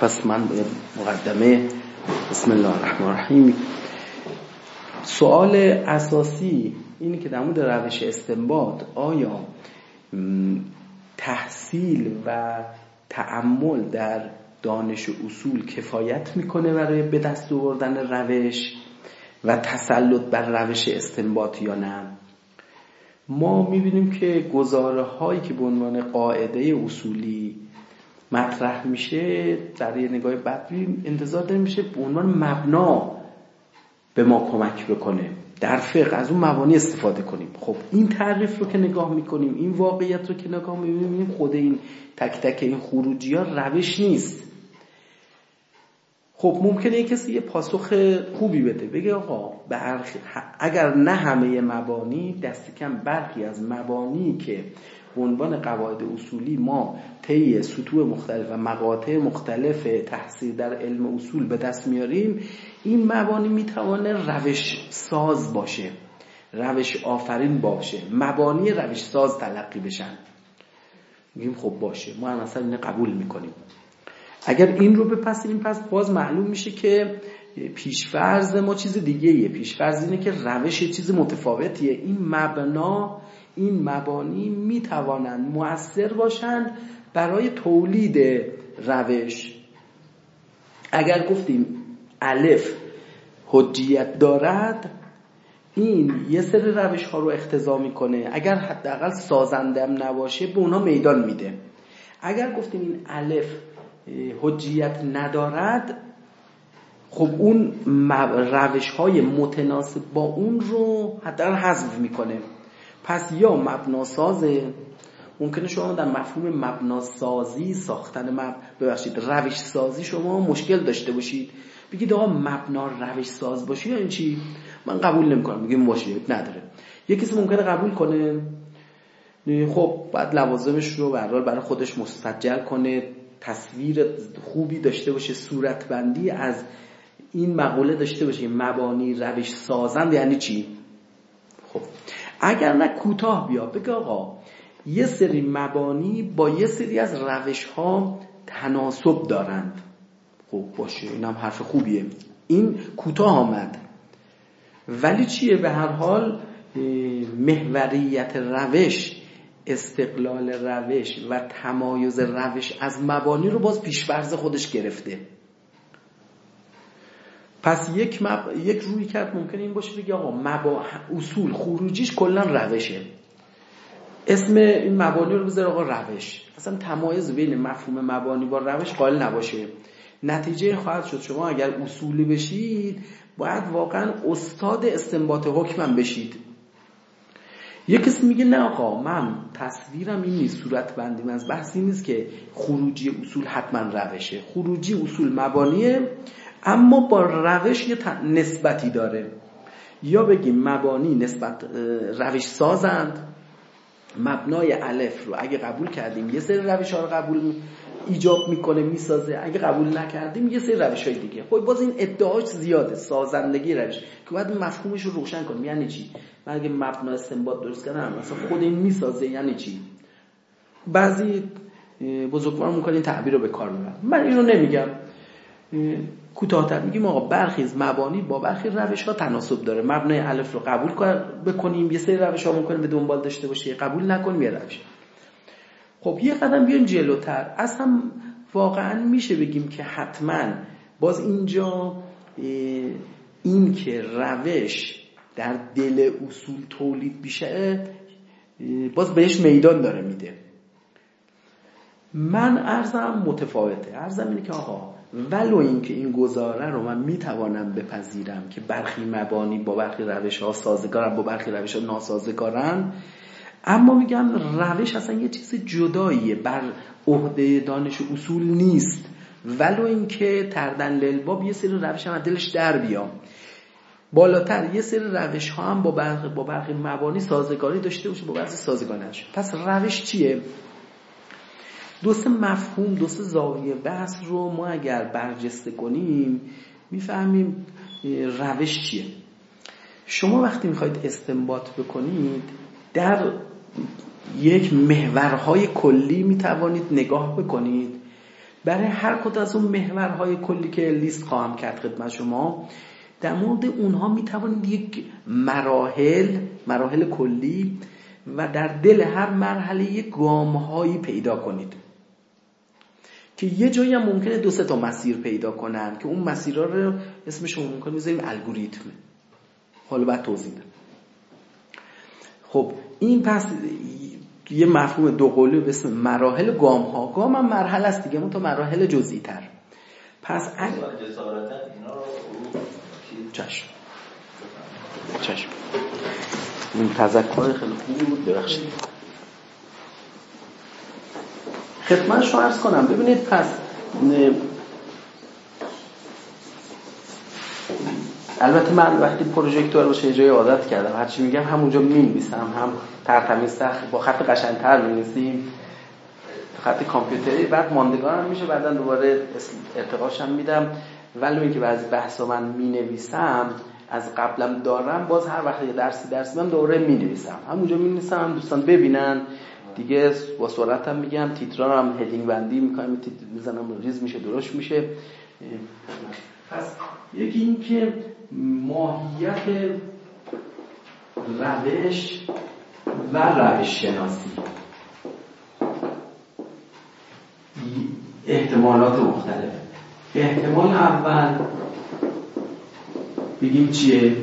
پس من مقدمه بسم الله الرحمن الرحیم. سوال اساسی اینی که در مورد روش استنباط آیا تحصیل و تعمل در دانش اصول کفایت می‌کنه برای به دست آوردن روش و تسلط بر روش استنباط یا نه؟ ما می‌بینیم که گزاره هایی که به عنوان قاعده اصولی مطرح میشه در یه نگاه بدوی انتظار داریم میشه به عنوان مبنا به ما کمک بکنه. در فقه از اون مبانی استفاده کنیم. خب این تعریف رو که نگاه می‌کنیم این واقعیت رو که نگاه می‌بینیم خود این تک تک این خروجی ها روش نیست. خب ممکنه یه کسی یه پاسخ خوبی بده بگه آقا اگر نه همه مبانی دست کم برخی از مبانی که به عنوان قواعد اصولی ما طی سطوح مختلف و مقاطع مختلف تحصیل در علم اصول به دست میاریم این مبانی می‌توانه روش ساز باشه روش آفرین باشه مبانی روش ساز تلقی بشن. میگیم خب باشه ما هم مثلا اینه قبول می‌کنیم. اگر این رو بپسیم پس باز معلوم میشه که پیشفرز ما چیز دیگه ایه پیشفرز اینه که روش چیز متفاوتیه. این مبنا این مبانی می‌توانند مؤثر باشند برای تولید روش. اگر گفتیم الف حجیت دارد این یه سری روش ها رو اختضا می‌کنه. اگر حداقل سازندم نباشه به اونا میدان میده. اگر گفتیم این الف حجیت ندارد خب اون روش های متناسب با اون رو حداقل حذف می‌کنه. پس یا مبناسازه؟ ممکنه شما در مفهوم مبناسازی ساختن مب... ببخشید روش سازی شما مشکل داشته باشید. بگید آقا مبنا روش ساز باشی یا این چی؟ من قبول نمی‌کنم. میگیم باشه نداره. یه کسی ممکنه قبول کنه. خب بعد لوازمش رو برای خودش مستجل کنه. تصویر خوبی داشته باشه صورت بندی از این مقوله داشته باشه. مبانی روش سازند یعنی چی؟ خب. اگر نه کوتاه بیا. بگه آقا یه سری مبانی با یه سری از روش ها تناسب دارند. خب باشه این حرف خوبیه. این کوتاه آمد. ولی چیه؟ به هر حال محوریت روش استقلال روش و تمایز روش از مبانی رو باز پیشورز خودش گرفته. پس یک, مب... یک روی کرد ممکنه این باشه بگه آقا مبا... اصول خروجیش کلا روشه. اسم این مبانی رو بذار آقا روش. اصلا تمایز بین مفهوم مبانی با روش قائل نباشه. نتیجه خواهد شد شما اگر اصولی بشید باید واقعا استاد استنباط حکمم بشید. یه کسی میگه نه آقا من تصویرم این نیست صورت بندیم از بحثی نیست که خروجی اصول حتما روشه. خروجی اصول مبانیه. اما با روش یه نسبتی داره. یا بگیم مبانی نسبت روش سازند. مبنای الف رو اگه قبول کردیم یه سری روش ها رو قبول ایجاب می‌کنه می‌سازه. اگه قبول نکردیم یه سری روش های دیگه. خب باز این ادعاش زیاده سازندگی روش. که باید مفهومش رو روشن کنیم. یعنی چی؟ من اگه مبنا استنباط درست کردم مثلا خود این می‌سازه یعنی چی؟ بعضی بزرگوار می‌کنه این تعبیر رو به کار می‌برن. من اینو نمیگم. کوتاهتر میگیم آقا برخی مبانی با برخی روش ها تناسب داره. مبنای الف رو قبول بکنیم یه سری روش ها ممکنه به دنبال داشته باشه قبول نکنیم یه روش. خب یه قدم بیایم جلوتر. اصلا واقعا میشه بگیم که حتما باز اینجا این که روش در دل اصول تولید میشه باز بهش میدان داره میده. من ارزم متفاوته. ارزم اینه که آقا ولو اینکه این گزاره رو من می‌توانم بپذیرم که برخی مبانی با برخی روش ها سازگارن با برخی روش ها ناسازگارن. اما میگم روش اصلا یه چیز جداییه بر عهده دانش اصول نیست. ولو اینکه تردن للباب یه سری روش هم دلش در بیام بالاتر یه سری روش ها هم با برخی, با برخی مبانی سازگاری داشته باشه با بعضی سازگاری نشه پس روش چیه؟ دوست مفهوم دوست زاویه بحث رو ما اگر برجسته کنیم می‌فهمیم روش چیه. شما وقتی می‌خواید استنباط بکنید در یک محورهای کلی می‌توانید نگاه بکنید. برای هر کدوم از اون محورهای کلی که لیست خواهم کرد خدمت شما در مورد اونها می توانید یک مراحل مراحل کلی و در دل هر مرحله یک گام پیدا کنید. که یه جایی هم ممکنه دو سه تا مسیر پیدا کنن که اون مسیرها رو اسمش رو ممکنه بذاریم الگوریتم حالا بعد توضیح بدم خب این پس یه مفهوم دو قولی به اسم مراحل گام ها گام هم مرحله است دیگه تا مراحل جزئی تر پس اگه چشم. چشم. این تذکر خیلی خوبی بود ببخشید خدمت شما ارز کنم. ببینید پس البته من وقتی پروژکتور باشه جای عادت کردم. هرچی میگم همونجا می‌نویسم هم ترتمیز با خط قشنگتر می‌نویسیم. خط کامپیوتری بعد ماندگارم میشه بعدا دوباره ارتقاشم میدم. ولی اینکه بعضی بحثا من می‌نویسم از قبلم دارم باز هر وقت یه درسی درسی من دوره می‌نویسم. همونجا می‌نویسم دوستان ببینن. دیگه با سرعتم میگم تیتران هم هدینگ بندی می‌کنم می‌زنم ریز میشه درست میشه. پس یکی این که ماهیت روش و روش شناسی. احتمالات مختلف احتمال اول بگیم چیه؟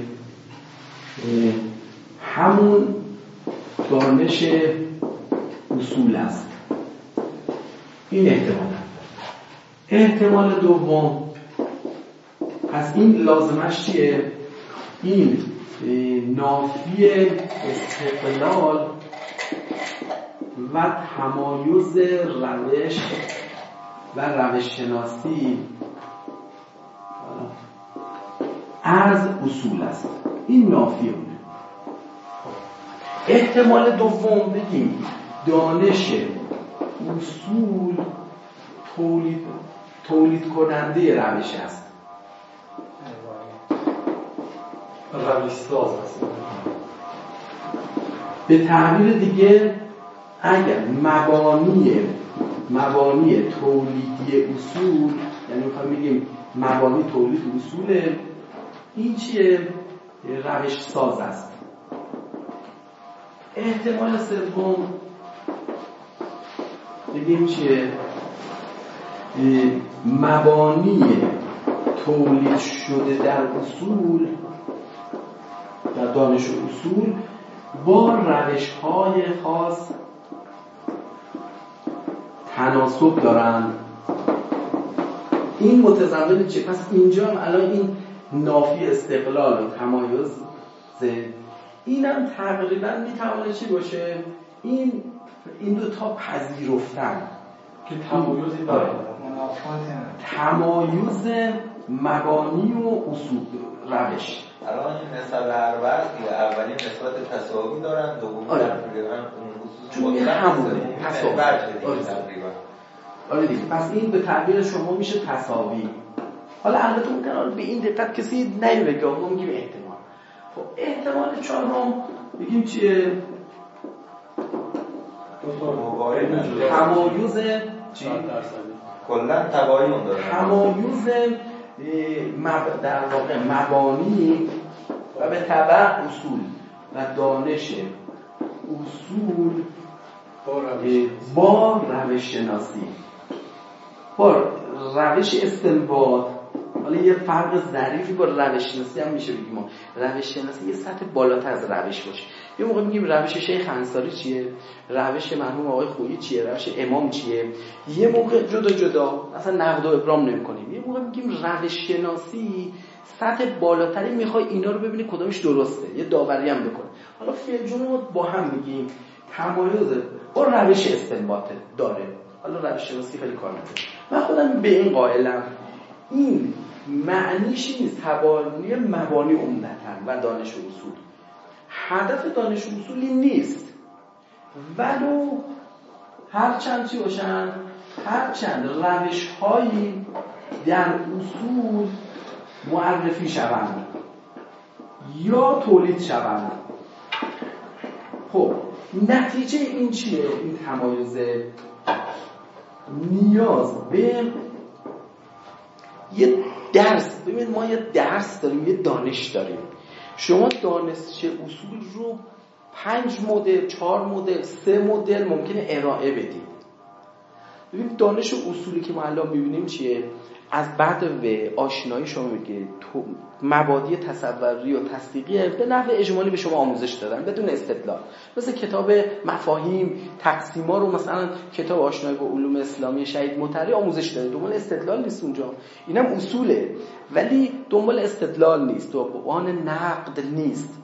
همون دانش اصول است. این احتمال. احتمال دوم. پس این لازمش چیه؟ این نافی استقلال و تمایز روش و روش شناسی از اصول است. این نافی اونه. احتمال دوم بگیم. دانش اصول تولید, تولید کننده روش است. روش ساز است. به تعبیر دیگه اگر مبانی مبانی تولیدی اصول یعنی می‌خوایم بگیم مبانی تولید اصوله این چیه؟ روش ساز است. احتمال سوم بگیم چیه؟ مبانی تولید شده در اصول در دانش اصول با روش های خاص تناسب دارند این متضمن چه پس اینجا هم الان این نافی استقلال و تمایز اینم تقریبا می‌توانه چی باشه؟ این این دو تا پذیرفتن. که تمایزی داره تمایز مبانی و اصول روش. الان این نسبت هر که اولین نسبت تساوی دارن دومی آره. تقریبا چون این همونه. تساوی آره. دیگه پس این به تعبیر شما میشه تساوی حالا البته ممکن به این دقت کسی نمیگه ما میگیم احتمال. خب احتمال چهارم بگیم چیه؟ تمایز چی کلا تباین داره. تمایز در واقع مبانی و به طبع اصول و دانش اصول با روش شناسی. با روش استنباط. حالا یه فرق ظریفی با روش شناسی هم میشه بگیم. روش شناسی یه سطح بالاتر از روش باشه. یه موقع میگیم روش شیخ انصاری چیه؟ روش مرحوم آقای خویی چیه؟ روش امام چیه؟ یه موقع جدا جدا اصلا نقد و ابرام نمی‌کنیم. یه موقع میگیم روش شناسی سطح بالاتری می‌خوای اینا رو ببینی کدامش درسته. یه داوری هم بکنه. حالا فعل با هم میگیم. تمایز با روش استنباط داره. حالا روش شناسی خیلی کار نداره. من خودم به این قائلم. این معنیش نیست. تبانی مبانی عمدتا و دانش و اصول. هدف دانش اصولی نیست. ولو هر چند چی باشن هر چند روش هایی در اصول معرفی شوند یا تولید شوند. خب نتیجه این چیه؟ این تمایز نیاز به یه درس. ببینید ما یه درس داریم یه دانش داریم. شما دانش اصول رو پنج مدل چهار مدل سه مدل ممکنه ارائه بدید. ببین دانش اصولی که ما الان می‌بینیم چیه؟ از بعد و آشنایی شما میگه مبادی تصوری و تصدیقی به نحو اجمالی به شما آموزش دادن بدون استدلال. مثل کتاب مفاهیم تقسیما رو مثلا کتاب آشنایی با علوم اسلامی شهید مطری آموزش داده. دنبال استدلال نیست اونجا. اینم اصوله. ولی دنبال استدلال نیست. دنبال نقد نیست.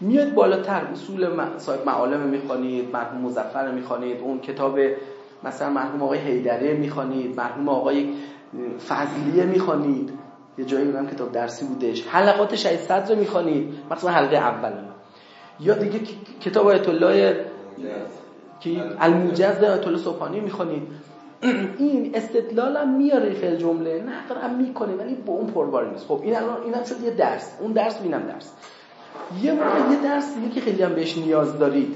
میاد بالاتر. اصول صاحب معالم می‌خوانید مرحوم مزفر می‌خوانید اون کتاب مثلا مرحوم آقای حیدره می‌خوانید مرحوم آقای فضلیه می‌خوانید. یه جایی بودم کتاب درسی بودش. حلقات شهید صدر می‌خوانید. مثلا حلقه اول. یا دیگه کتاب آیت الله که الموجز آیت الله صبحانی می‌خوانید. این استدلال هم میاره فعل جمله. نه هم می‌کنه ولی با اون پربار نیست. خب این الان اینم شد یه درس. اون درس بینم درس. یه موقع یه درس دیگه که خیلی هم بهش نیاز دارید.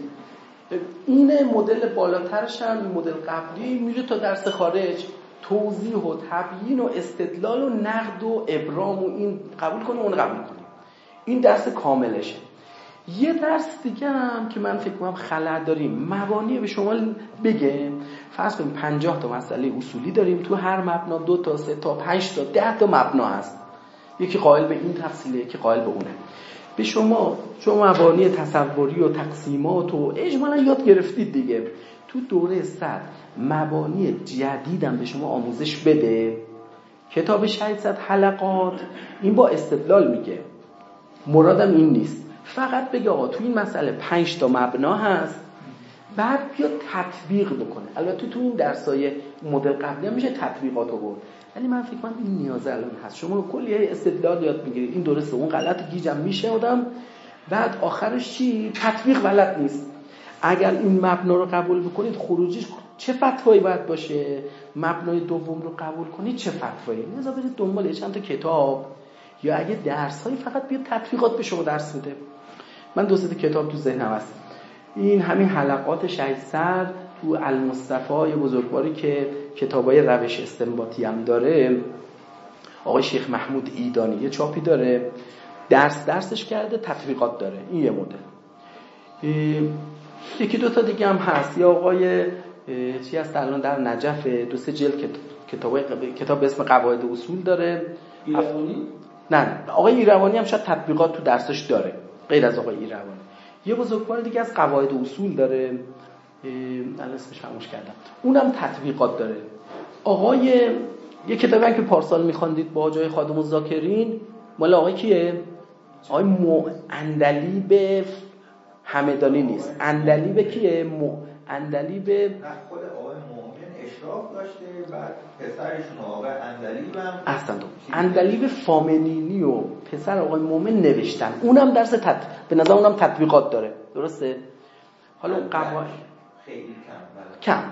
این مدل بالاترش هم مدل قبلی میره تا درس خارج. توضیح و تبیین و استدلال و نقد و ابرام و این قبول کنیم اون قبول کنیم این درس کاملشه. یه درس دیگه هم که من فکر کنم خلع داریم مبانی به شما بگم فرض کنیم 50 تا مسئله اصولی داریم تو هر مبنا دو تا سه تا پنج تا ده تا مبنا هست. یکی قائل به این تفصیله یکی قائل به اونه. به شما شما مبانی تصوری و تقسیمات و اجمالا یاد گرفتید دیگه. تو دوره صد مبانی جدیدم به شما آموزش بده. کتاب شهید صد حلقات. این با استدلال میگه. مرادم این نیست. فقط بگه آقا تو این مسئله پنج تا مبنا هست. بعد بیا تطبیق بکنه. البته تو این درسای مدل قبلی هم میشه تطبیقات رو برد. ولی من فکر کنم این نیاز الان هست. شما کلی استدلال یاد می‌گیرید. این درسته اون غلط گیجم میشه آدم. بعد آخرش چی؟ تطبیق غلط نیست. اگر این مبنا رو قبول بکنید خروجیش چه فتوایی باید باشه؟ مبنای دوم رو قبول کنید چه فتوایی؟ لذا برید دنبال چند تا کتاب. یا اگه درس هایی فقط بیاد تطبیقات به شما درس میده. من دو کتاب تو ذهنم هست. این همین حلقات شهید سر تو المصطفى بزرگواری که کتابای روش استنباطی هم داره. آقای شیخ محمود ایدانی یه چاپی داره. درس درسش کرده تطبیقات داره. این یه مدل. یکی دو تا دیگه هم هست. یا آقای چی هست الان در نجف دو سه جلد کتاب کتاب به اسم قواعد اصول داره. ایروانی؟ نه آقای ایروانی هم شاید تطبیقات تو درسش داره. غیر از آقای ایروانی. یه بزرگوار دیگه از قواعد اصول داره. الان اسمش فراموش کردم. اونم تطبیقات داره. آقای یه کتابی که پارسال میخواندید با جای خادم الذاکرین مال آقای کیه؟ آقای مو اندلیب همدانی نیست. اندلیب کیه؟ مو اندلیب خود آقای مؤمن اشراف داشته بعد پسرشون آقای اندلیب هم احسن اندلیب فامنینی و پسر آقای مؤمن نوشتن. اونم درس تط... به نظر اونم تطبیقات داره. درسته؟ حالا اون قواعد خیلی کم بله. کم.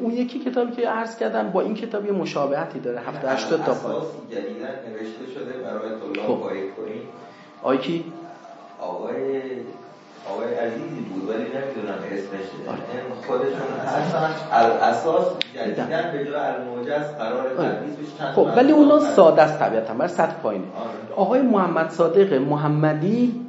اون یکی کتابی که عرض کردم با این کتاب یه مشابهتی داره 70 80 تا پاره جدیدن نوشته شده برای طلاب خب. آقای کی؟ آقای آقای عزیزی بود ولی نمی‌دونم اسمش. خودشون هستن اساس جدیدن به جای الموجز قرار تدریس بشه خب ولی اونا ساده است طبیعتا بر سطح پایینه. آره. آقای محمد صادق محمدی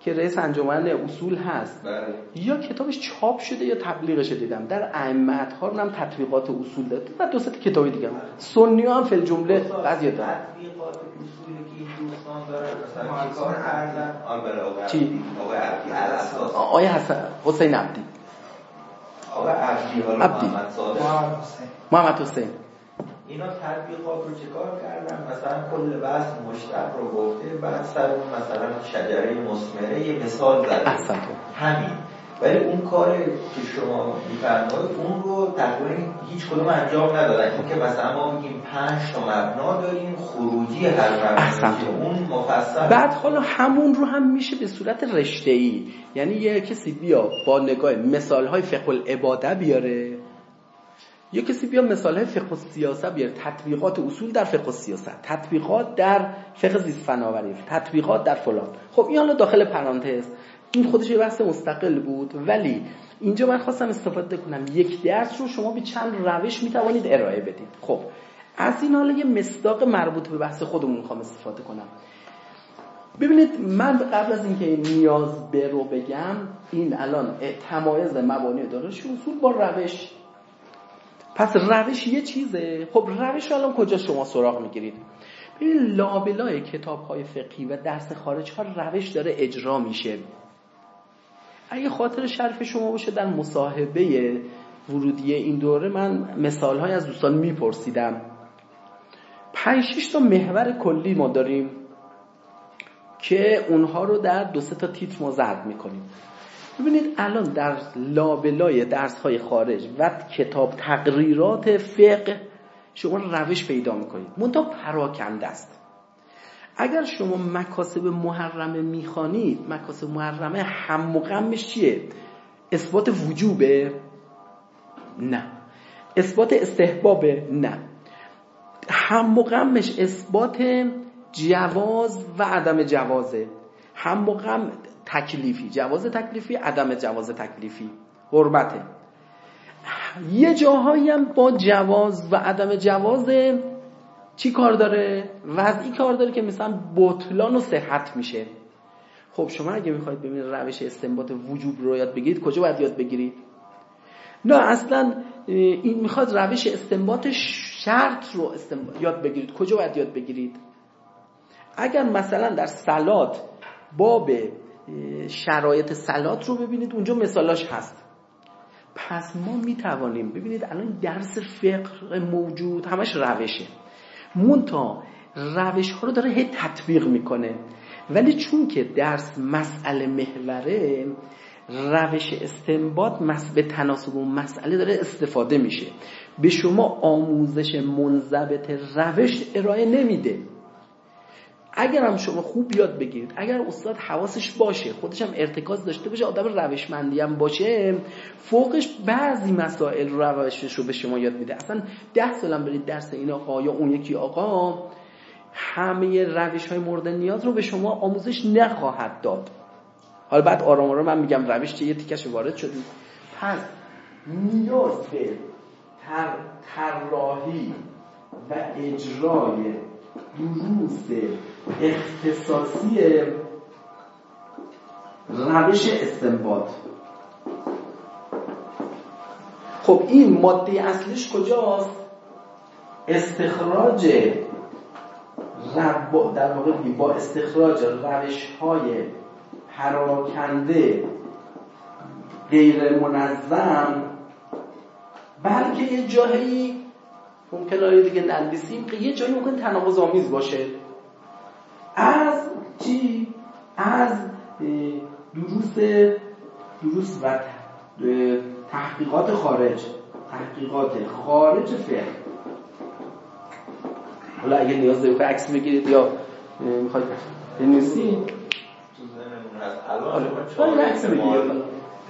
که رئیس انجمن اصول هست. بله. یا کتابش چاپ شده یا تبلیغش دیدم. در ائمه ها هم تطبیقات اصول داده و دو سه کتابی دیگه هم. سنی هم فل جمله بعضی تطبیقات اصولی که این دوستان دارن مثلا چی؟ کار ارزن آقای حسن حسین عبدی. آقای عبدی. محمد حسین. اینا تطبیقات رو چیکار کردن؟ مثلا کل بحث مشتق رو گفته بعد سر اون مثلا شجره مسمره یه مثال زده. همین. ولی اون کار که شما میفرمایید اون رو تقریبا هیچ کدوم انجام ندادن. این که مثلا ما میگیم پنج تا مبنا داریم خروجی هر. مبنا اون مفصل. بعد حالا همون رو هم میشه به صورت رشته ای یعنی یه کسی بیا با نگاه مثال های فقه العباده بیاره. یه کسی بیا مثال های فقه السیاسه بیاره. تطبیقات اصول در فقه السیاسه تطبیقات در فقه زیست فناوری تطبیقات در فلان. خب این حالا داخل پرانتز. این خودش یه بحث مستقل بود. ولی اینجا من خواستم استفاده کنم. یک درس رو شما به چند روش می‌توانید ارائه بدید. خب از این حالا یه مصداق مربوط به بحث خودمون می‌خوام استفاده کنم. ببینید من قبل از اینکه نیاز به رو بگم این الان تمایز مبانی دارش اصول با روش. پس روش یه چیزه. خب روش الان کجا شما سراغ می‌گیرید؟ ببینید لابلای کتاب های فقهی و درس خارج ها روش داره اجرا میشه. اگه خاطر شرف شما باشه در مصاحبه ورودی این دوره من مثال های از دوستان میپرسیدم. پنج تا محور کلی ما داریم که اونها رو در دو سه تا تیتر ما زرد می‌کنیم. ببینید الان در لابلای درس های خارج و کتاب تقریرات فقه شما روش پیدا می‌کنید. منتها پراکنده است. اگر شما مکاسب محرمه می‌خوانید مکاسب محرمه هم و غمش چیه؟ اثبات وجوبه؟ نه. اثبات استحبابه؟ نه. هم و غمش اثبات جواز و عدم جوازه. هم و تکلیفی. جواز تکلیفی عدم جواز تکلیفی. حرمته. یه جاهایی هم با جواز و عدم جواز چی کار داره؟ وضعی کار داره که مثلا بطلان و صحت میشه. خب شما اگه می‌خواید ببینید روش استنباط وجوب رو یاد بگیرید کجا باید یاد بگیرید؟ نه اصلا این می‌خواد روش استنباط شرط رو یاد بگیرید. کجا باید یاد بگیرید؟ اگر مثلا در سلات باب شرایط سلات رو ببینید اونجا مثالاش هست. پس ما می‌توانیم ببینید الان درس فقه موجود همش روشه. مونتا روش ها رو داره هی تطبیق می‌کنه. ولی چون که درس مسئله محوره روش استنباط به تناسب اون مسئله داره استفاده میشه. به شما آموزش منضبط روش ارائه نمیده. اگر هم شما خوب یاد بگیرید اگر استاد حواسش باشه خودش هم ارتکاز داشته باشه آدم روشمندی هم باشه فوقش بعضی مسائل روشش رو به شما یاد میده. اصلا ده سالم برید درس این آقا یا اون یکی آقا همه روش های مورد نیاز رو به شما آموزش نخواهد داد. حالا بعد آرام آرام من میگم روش چه یه تیکش وارد شدیم پس نیاز به طراحی و اجرای دروس اختصاصی روش استنباط. خب این ماده اصلیش کجاست؟ استخراج در واقع با استخراج روش های پراکنده غیر منظم بلکه یه جایی ممکن دیگه ننویسیم که یه جایی ممکن تناقض آمیز باشه. از چی؟ از دروس دروس و تحقیقات خارج. تحقیقات خارج فقه. حالا اگه نیاز دارید عکس بگیرید یا می‌خواید بنویسید الان عکس بگیرید.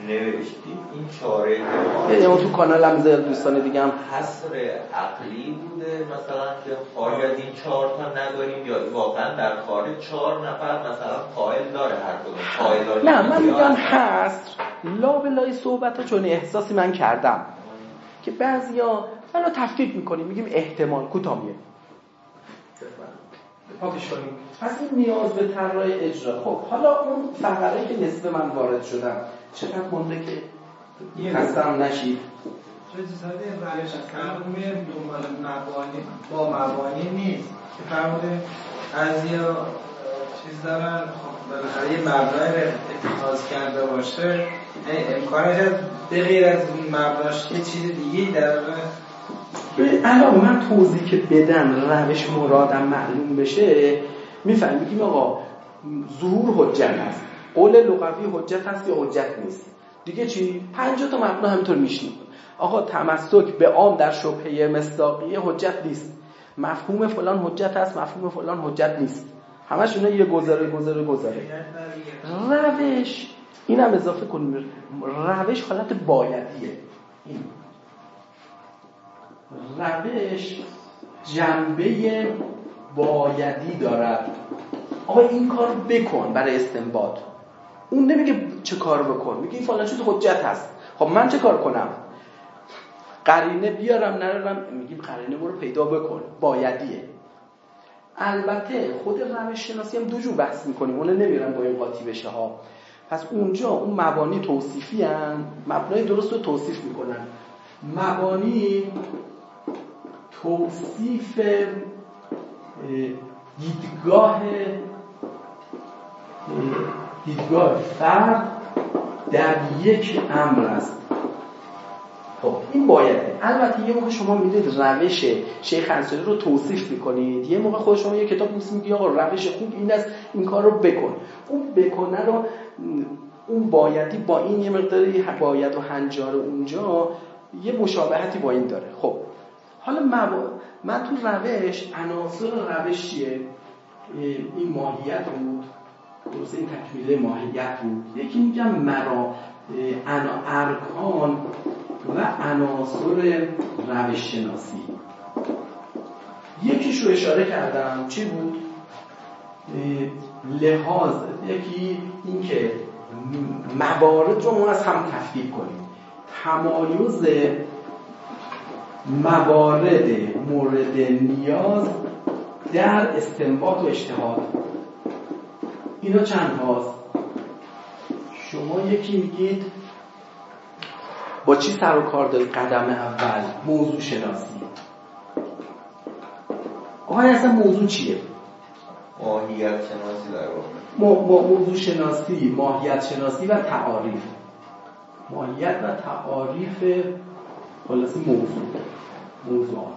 نوشتید این چاره یعنی تو کانال هم دوستان دیگه هم حصر عقلی بوده مثلا که خارج این چهار تا نداریم یا واقعا در خارج چهار نفر مثلا قائل داره هر کدوم؟ قائل داره نه من میگم حصر لا بلای صحبت ها چون احساسی من کردم که بعضیا منو تفکیک می‌کنیم میگیم احتمال. کوتاه میه پاکش کنیم. پس این نیاز به طراح اجرا. خب حالا اون فقره که نصف من وارد شدم چقدر مونده که خستم نشید. اجازه روش از دنبال مبانی. با مبانی نیست. که فرموده از یا چیز دارن. خب بالاخره یه مبنای اتخاذ کرده باشه. امکانش به غیر از اون مبناش یه چیز دیگه در الان من توضیح که بدم روش مرادم معلوم بشه میفهم بگیم آقا ظهور حجت هست قول لغوی حجت هست یا حجت نیست؟ دیگه چی؟ 50 تا مبنا همینطور میشنیم آقا تمسک به عام در شبهه مصداقیه حجت نیست. مفهوم فلان حجت هست مفهوم فلان حجت نیست. همش اینا یه گذره گذره گذره روش. اینم اضافه کنیم. روش حالت بایدیه. این. روش جنبه بایدی دارد. آقا این کار بکن برای استنباط. اون نمیگه چه کار بکن میگه این فلان چیز حجت هست. خب من چه کار کنم؟ قرینه بیارم نرارم میگیم قرینه برو پیدا بکن بایدیه. البته خود روش شناسی هم دو جور بحث می‌کنیم اون نمیرم با این قاطی بشه ها. پس اونجا اون مبانی توصیفی هم مبنای درست رو توصیف می‌کنن. مبانی توصیف دیدگاه دیدگاه فرد در یک امر است. خب این بایده البته یه موقع شما می‌دید روش شیخ انصاری رو توصیف می‌کنید. یه موقع خود شما یه کتاب نیست میگی آقا روش خوب این است این کار رو بکن. اون بکنه رو اون بایدی با این یه مقداری باید و هنجار اونجا یه مشابهتی با این داره. خب حالا من تو روش عناصر روش چیه؟ این ماهیت بود. درسته این تکمیله ماهیت بود. یکی میگم مرا ارکان و عناصر روش شناسی یکیش رو اشاره کردم. چی بود؟ لحاظ. یکی اینکه موارد رو ما از هم تفکیک کنیم. تمایز موارد مورد نیاز در استنباط و اجتهاد. اینا چند هاست؟ شما یکی میگید با چی سر و کار دارید قدم اول؟ موضوع شناسی. آقای اصلا موضوع چیه؟ ماهیت شناسی در واقع. موضوع شناسی ماهیت شناسی و تعاریف. ماهیت و تعاریف خلاصی موضوع. موضوعات.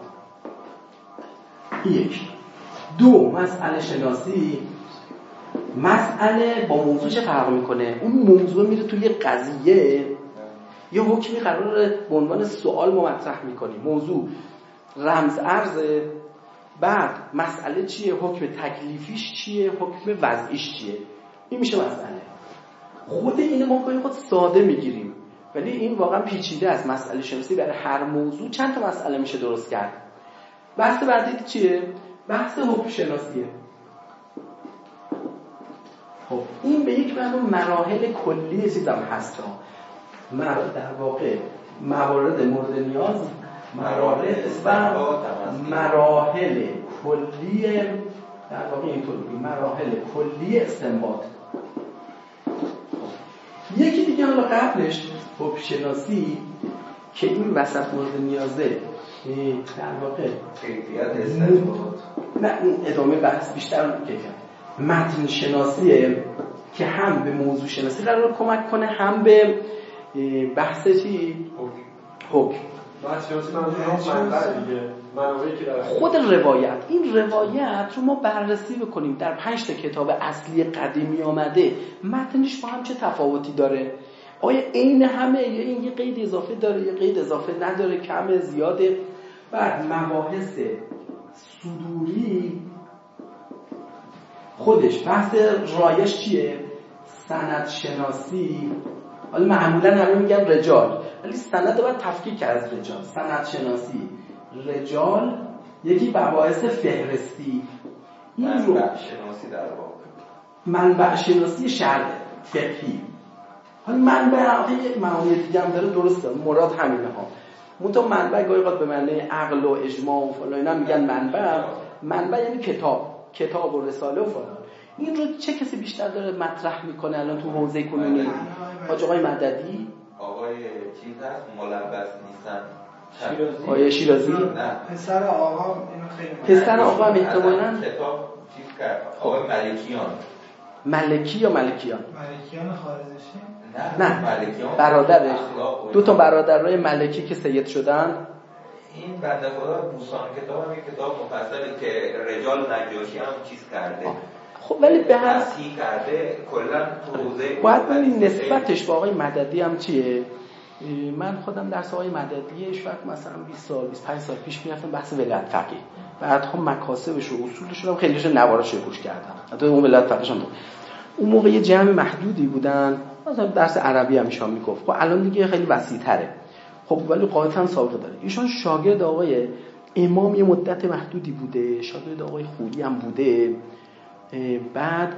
یک دو مسئله شناسی. مسئله با موضوع چه فرق می‌کنه؟ اون موضوع میره توی قضیه. یه حکمی قرار به عنوان سوال ما مطرح می‌کنیم موضوع رمز ارزه بعد مسئله چیه؟ حکم تکلیفیش چیه؟ حکم وضعیش چیه؟ این میشه مسئله. خود این ما خود ساده می‌گیریم. ولی این واقعا پیچیده است. مسئله شناسی برای هر موضوع چند تا مسئله میشه درست کرد. بحث بعدی چیه؟ بحث حکم شناسیه. خب این به یک معنی مراحل کلی چیزم هست در واقع موارد مورد نیاز مراحل و مراحل کلی در واقع اینطور مراحل کلی استنباط. یکی دیگه حالا قبلش حب شناسی که این وسط مورد نیازه در واقع نه این ادامه بحث بیشتر که متن شناسیه که هم به موضوع شناسی قرار کمک کنه هم به بحث چی؟ حکم. خود روایت. این روایت رو ما بررسی بکنیم. در پنج تا کتاب اصلی قدیمی آمده. متنش با هم چه تفاوتی داره؟ آیا عین همه؟ یا این یه قید اضافه داره یه قید اضافه نداره؟ کم زیاده؟ بعد مباحث صدوری خودش. بحث رایش چیه؟ سند شناسی حالا معمولا همه میگن رجال ولی سند باید تفکیک کرد از رجال. سند شناسی رجال یکی مباحث فهرستی. این رو شناسی در واقع. منبع شناسی شرع فقهی. حالا منبع یک معانی دیگه هم داره درسته. مراد همینه ها. منتها منبع گاهی به معنی عقل و اجماع و فلان اینا میگن منبع. منبع یعنی کتاب. کتاب و رساله و فلان. این رو چه کسی بیشتر داره مطرح می‌کنه الان تو حوزه کنونی حاج آقای مددی؟ آقای چیز هست؟ ملبس نیستن. شیرازی؟ آقای شیرازی؟ نه. پسر آقا خیلی پسر آقا هم احتمالاً کتاب چیز کرد. آقای ملکیان. ملکی یا ملکیان؟ ملکیان خارزشی نه نه. ملکیان برادرش. دو تا برادرای ملکی که سید شدن. این بنده خدا بوسان کتاب هم کتاب مفصلی که رجال نجاشی هم چیز کرده. خب ولی به هر کرده کلا تو حوزه باید نسبتش با آقای مددی هم چیه؟ من خودم درس آقای مددی وقت مثلا 20 سال 25 سال پیش می‌رفتم بحث ولایت فقیه. بعد هم مکاسبش و اصولش رو خیلیش نوارش گوش کردم حتی اون ولایت فقیهش هم اون موقع یه جمع محدودی بودن. مثلا درس عربی هم ایشان می‌گفت. خب الان دیگه خیلی وسیع تره خب ولی قاعدتا سابقه داره. ایشان شاگرد آقای امام یه مدت محدودی بوده شاگرد آقای خوری هم بوده. بعد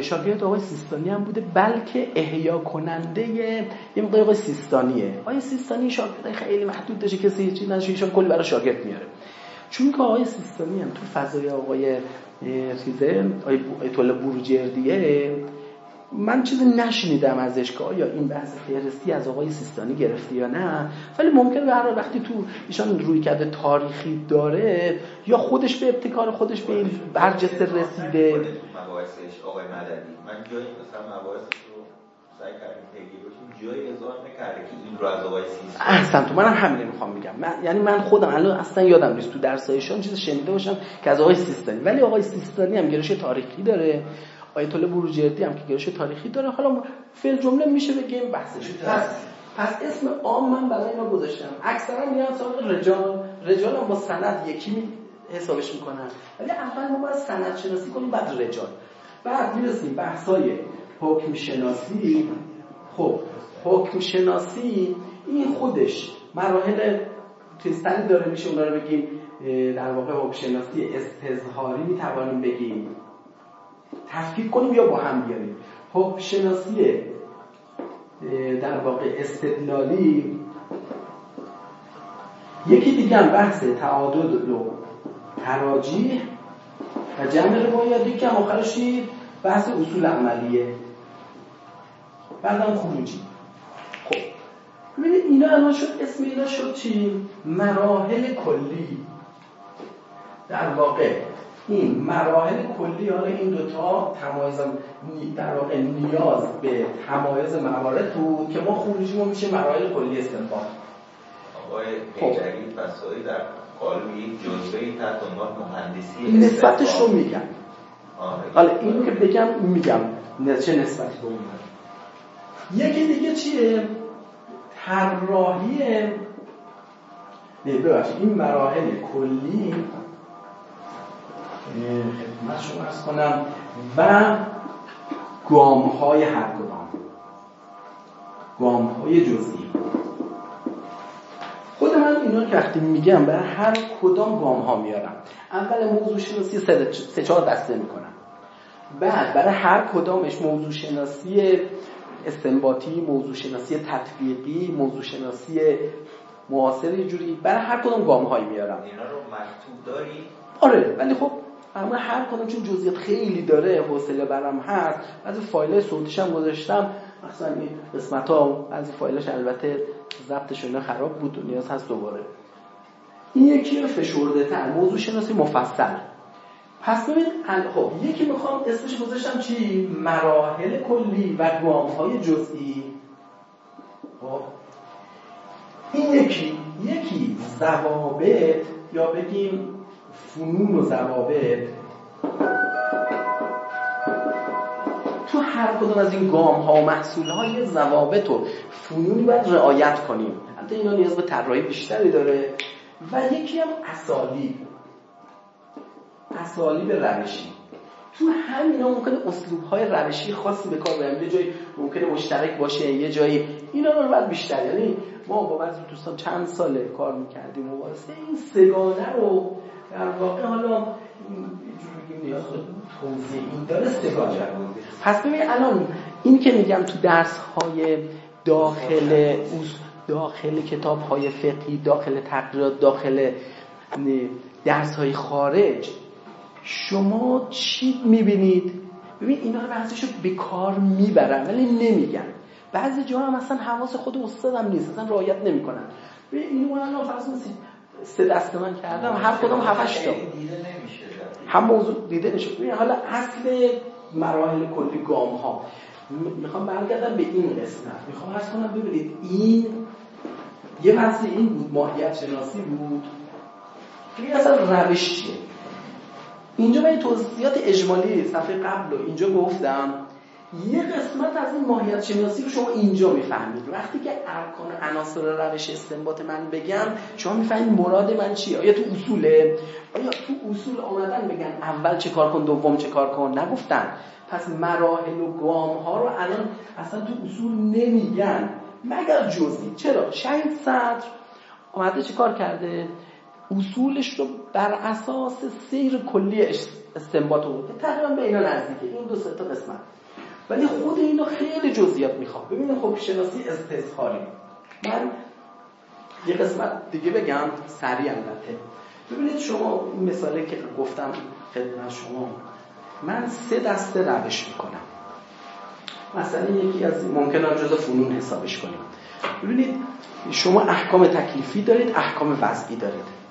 شاگرد آقای سیستانی هم بوده بلکه احیا کننده یه مقدار آقای سیستانیه. آقای سیستانی شاگرد خیلی محدود داشته کسی چیز نشه ایشون کلی برای شاگرد میاره. چون که آقای سیستانی هم تو فضای آقای چیزه آقای بروجردیه من چیزی نشنیدم ازش که آیا این بحث فهرستی از آقای سیستانی گرفته یا نه. ولی ممکنه به هر وقتی تو ایشان روی کرده تاریخی داره یا خودش به ابتکار خودش به این برجسته رسیده. مباحثش آقای مدنی. من جایی مثلا مباحثش رو سعی کردیم پیگیری جایی اظهار نکرده که این رو از آقای سیستانی. احسن تو منم همین می‌خوام میگم من یعنی من خودم الان اصلا یادم نیست تو درسایشان چیز شنیده باشم که از آقای سیستانی. ولی آقای سیستانی هم گرایش تاریخی داره. آیت الله بروجردی هم که گرایش تاریخی داره. حالا فعل جمله میشه بگیم بحثش. پس پس اسم عام من برای اینا گذاشتم. اکثرا میان سراغ رجال. رجال با سند یکی می حسابش می‌کنن. ولی اول ما باید سند شناسی کنیم بعد رجال. بعد می‌رسیم بحثای حکم شناسی خب حکم شناسی این خودش مراحل تستری داره. میشه اونا رو بگیم در واقع حکم شناسی استظهاری می‌توانیم بگیم. تفکیک کنیم یا با هم بیاریم؟ حکم شناسی در واقع استدلالی یکی دیگه هم بحث تعادل و تراجیح و جمع روایات یکی هم آخرشی بحث اصول عملیه. بعدم خروجی. خب ببینید اینا الان شد اسم اینا شد چی؟ مراحل کلی. در واقع این مراحل کلی حالا این دوتا تمایز در واقع نیاز به تمایز موارد بود که ما خروجیمون میشه مراحل کلی استنباط آقای پیجری بسایی در قالب یک جزوهی تحت عنوان مهندسی نسبتش رو میگم. حالا این که بگم میگم. چه نسبتی به اون یکی دیگه چیه؟ طراحی نه ببخشید این مراحل کلی خدمت شما ارز کنم و گام های هر کدام. گام های جزئی. خود من اینا که وقتی میگم برای هر کدام گام ها میارم. اول موضوع شناسی سه چهار دسته می‌کنم. بعد برای هر کدامش موضوع شناسی استنباطی موضوع شناسی تطبیقی موضوع شناسی معاصر یه جوری برای هر کدام گام هایی میارم. اینا رو مکتوب داری؟ آره ولی خب اما هر کدوم چون جزئیات خیلی داره حوصله برام هست بعضی فایل صوتیش هم گذاشتم. مثلا این قسمت ها بعضی فایلش البته ضبطش اینا خراب بود و نیاز هست دوباره. این یکی فشرده تر موضوع شناسی مفصل. پس ببین خب یکی می‌خوام اسمش گذاشتم چی؟ مراحل کلی و گام های جزئی. خب. این یکی یکی ضوابط یا بگیم فنون و ضوابط تو هر کدوم از این گام ها و محصول های ضوابط و فنونی باید رعایت کنیم. البته اینا نیاز به طراحی بیشتری داره و یکی هم اسالیب. اسالیب روشی. تو همینا ممکنه اسلوب های روشی خاصی به کار بریم یه جایی ممکنه مشترک باشه یه جایی. اینا رو باید بیشتر. یعنی ما با بعضی دوستان چند ساله کار می‌کردیم و این سگانه رو در واقع حالا این پس ببین الان این که میگم تو درس های داخل داخل کتاب های فقهی داخل تقریرات داخل درس های خارج شما چی می‌بینید؟ ببین اینا رو به کار می‌برن ولی نمیگن. بعضی جا هم اصلا حواس خود استادم نیست اصلا رعایت نمی‌کنن. ببین اینو الان فرض سه دست من کردم هر کدوم هفتش تا. هم موضوع دیده نشه. حالا اصل مراحل کلی گام ها می‌خوام برگردم به این قسمت. می‌خوام ارز کنم ببینید این یه بحث این بود ماهیت شناسی بود. که اصلا روش چیه اینجا من توضیحات اجمالی صفحه قبل رو اینجا گفتم. یه قسمت از این ماهیت شناسی رو شما اینجا می‌فهمید. وقتی که ارکان عناصر روش استنباط من بگم شما می‌فهمید مراد من چیه؟ آیا تو اصوله؟ آیا تو اصول آمدن بگن اول چه کار کن دوم چه کار کن؟ نگفتن. پس مراحل و گام ها رو الان اصلا تو اصول نمیگن. مگر جزئی؟ چرا؟ شهید صدر آمده چه کار کرده؟ اصولش رو بر اساس سیر کلی استنباط بود تقریبا به اینا نزدیکه. این دو سه تا قسمت. ولی خود اینو خیلی جزئیات می‌خوام. ببینید خب شناسی استظهاری. من یه قسمت دیگه بگم سریع البته. ببینید شما مثالی که گفتم خدمت شما من سه دسته روش می‌کنم. مثلا یکی از ممکنه جزء فنون حسابش کنیم. ببینید شما احکام تکلیفی دارید احکام وضعی دارید.